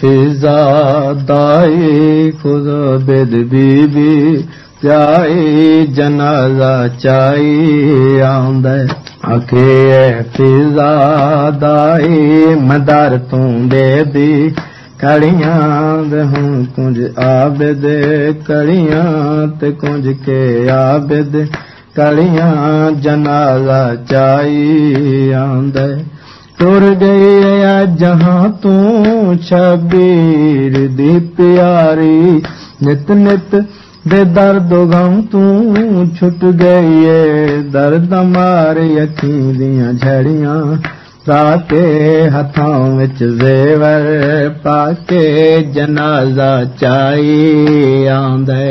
ਫਿਜ਼ਾ ਦਾਈ ਖੁਦ ਬਿਦ ਬੀਬੀ ਜਾਈ ਜਨਾਜ਼ਾ ਚਾਈ ਆਉਂਦਾ ਆਖੇ ਫਿਜ਼ਾ ਦਾਈ ਮਦਰ ਤੂੰ ਦੇ ਦੀ ਕੜੀਆਂ ਦੇ ਹੁਣ ਕੁੰਜ ਆਬਦ, ਕੜੀਆਂ ਤੇ ਕੁੰਜ ਕੇ ਆਬਦ, ਕੜੀਆਂ ਜਨਾਜ਼ਾ ਚਾਈ ਆਉਂਦਾ ਤੁਰ ਗਈ ਆ ਜਹਾਂ ਤੂੰ ਛਬੀਰ ਦੀ ਪਿਆਰੀ। ਨਿਤ ਨਿਤ ਦੇ ਦਰਦ ਗਮ ਤੂੰ, ਛੁੱਟ ਗਈ ਏ ਦਰਦ ਮਾਰੇ ਅੱਖੀਂ ਦੀਆਂ ਝੜੀਆਂ ਪਾ ਹੱਥਾਂ ਵਿੱਚ ਜ਼ੇਵਰ, ਪਾ ਕੇ ਜਨਾਜ਼ਾ ਚਾਈ ਆਂਦੇ